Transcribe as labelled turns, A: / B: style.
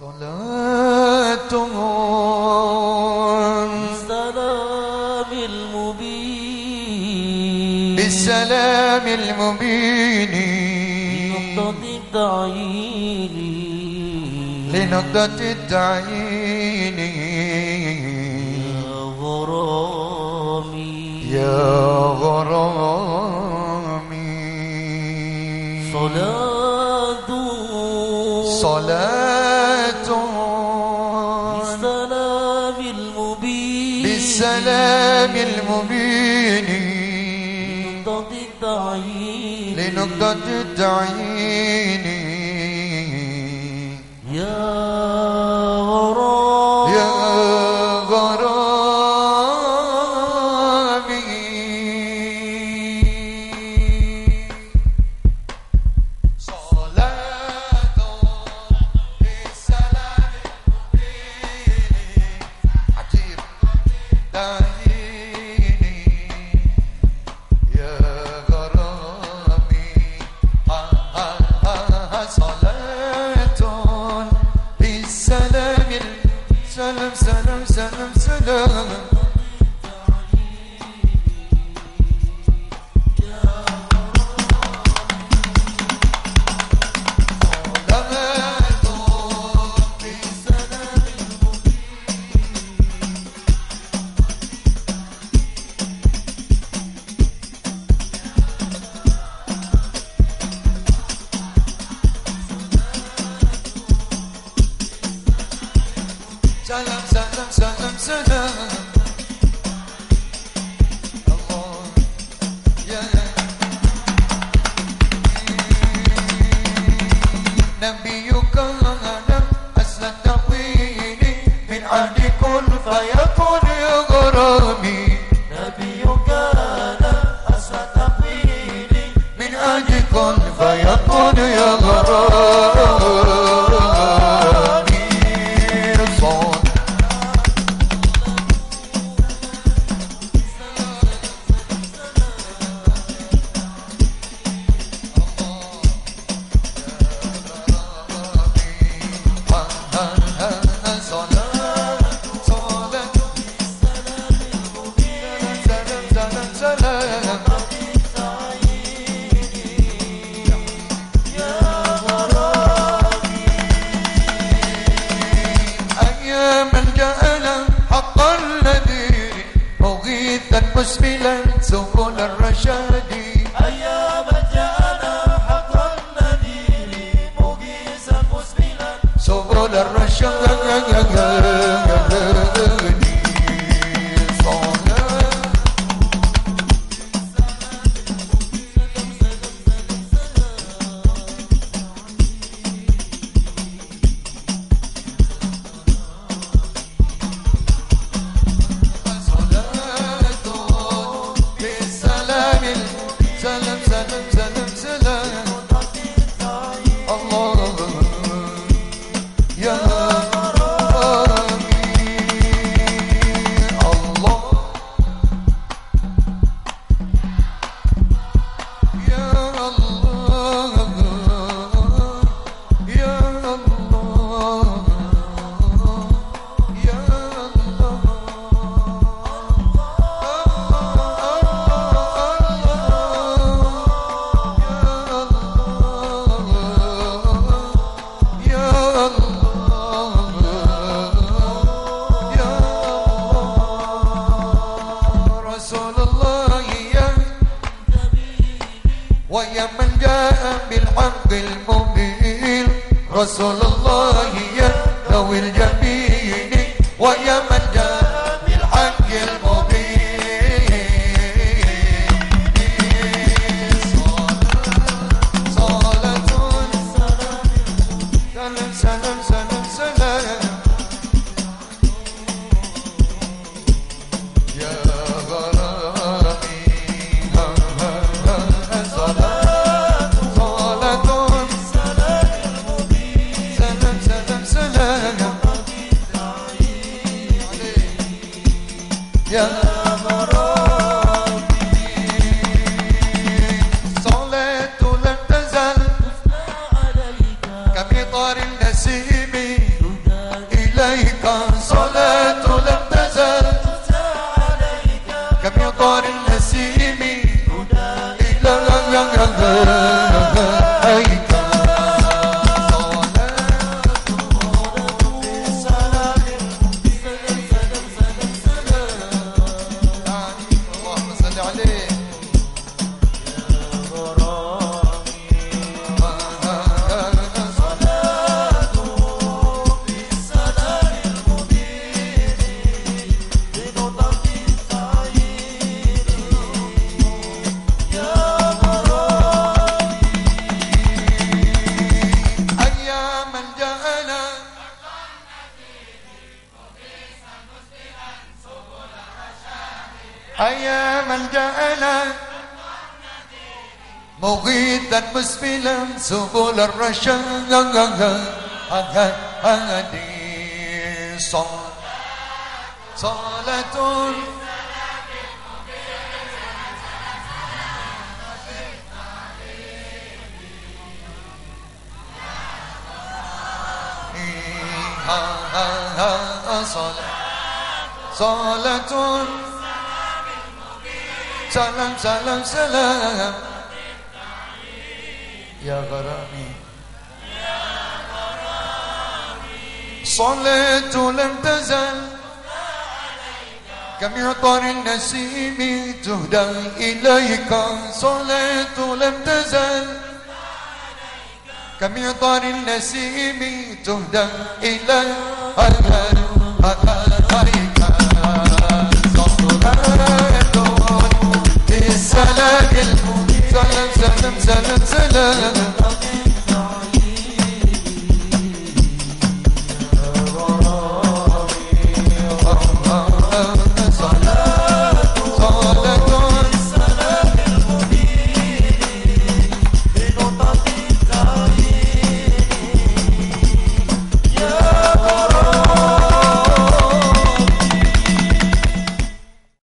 A: صلاة
B: بالسلام المبين.
A: بالسلام المبين.
B: لنقطة التعيين.
A: لنقطة التعيين.
B: يا غرامي.
A: يا غرامي.
B: صلاة.
A: صلاة. بالمبين
B: لنقطة التعيين يا
A: سلام سلام من حق الذي مغيثا مسبلا سبل الرشاد.
B: أيا من جعل حق النذير مغيثا مسبلا
A: سبل الرشاد. ويا من جاء بالحق المبين. رسول الله يا ذوي الجبين. ويا من Yeah. أنا أيا ملجأنا مغيثا مسبلا سبل الرشاد هدي صلاة صلاة صلاة. سلام سلام سلام. يا غرامي. صليت لم تزل. كمعطر النسيم تهدى إليك. صليت لم تزل. كمعطر النسيم تهدى إليك صلاة السلام سلام سلام سلام